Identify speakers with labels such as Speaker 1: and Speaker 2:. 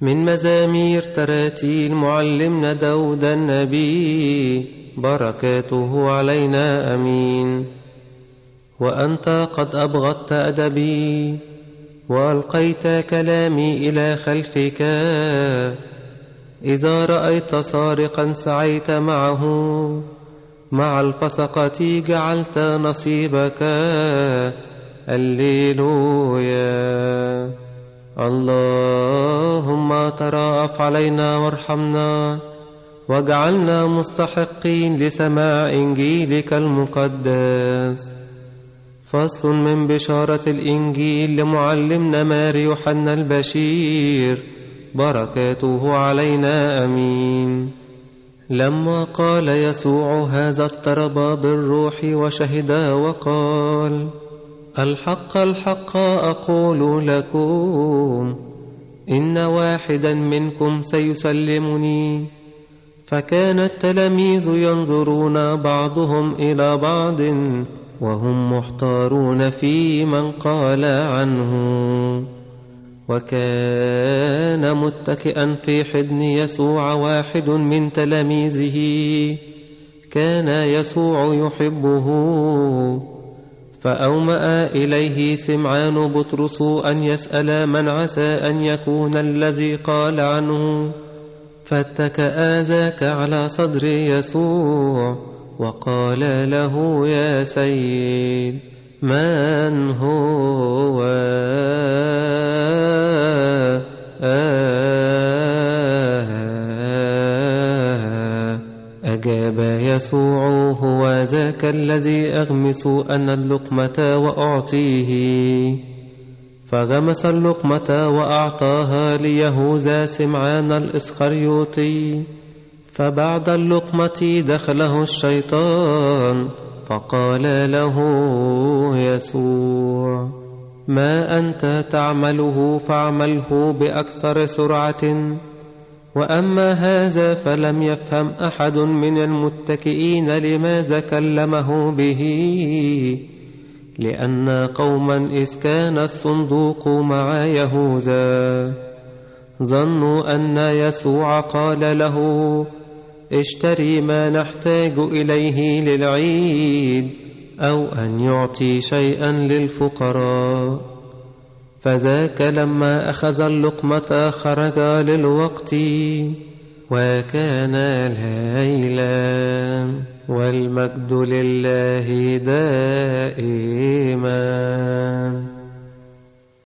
Speaker 1: من مزامير تراتيل معلمنا داود النبي بركاته علينا أمين. وأنت قد أبغضت أدبي وألقيت كلامي إلى خلفك. إذا رأيت سارقا سعيت معه مع الفسقة جعلت نصيبك. الليلويا اللهم تراءف علينا وارحمنا واجعلنا مستحقين لسماع إنجيلك المقدس. فصل من بشارة الإنجيل لمعلمنا ماري يوحنا البشير. بركاته علينا أمين. لما قال يسوع هذا اضطرب بالروح وشهد وقال الحق الحق أقول لكم إن واحدا منكم سيسلمني. فكان التلاميذ ينظرون بعضهم إلى بعض وهم محتارون في من قال عنه. وكان متكئا في حضن يسوع واحد من تلاميذه. كان يسوع يحبه فأومأ إليه سمعان بطرس أن يسأل من عسى أن يكون الذي قال عنه. فاتكأ ذاك على صدر يسوع وقال له يا سيد من هو؟ أجاب يسوع هو ذاك الذي أغمس أنا اللقمة وأعطيه. فغمس اللقمة وأعطاها ليهوذا سمعان الإسخريوطي. فبعد اللقمة دخله الشيطان فقال له يسوع ما أنت تعمله فاعمله بأكثر سرعة؟ وأما هذا فلم يفهم أحد من المتكئين لماذا كلمه به لأن قوما إذ كان الصندوق مع يهوذا ظنوا أن يسوع قال له اشتري ما نحتاج إليه للعيد أو أن يعطي شيئا للفقراء. فذاك لما أخذ اللقمة خرج للوقت وكان ليلا والمجد لله دائما.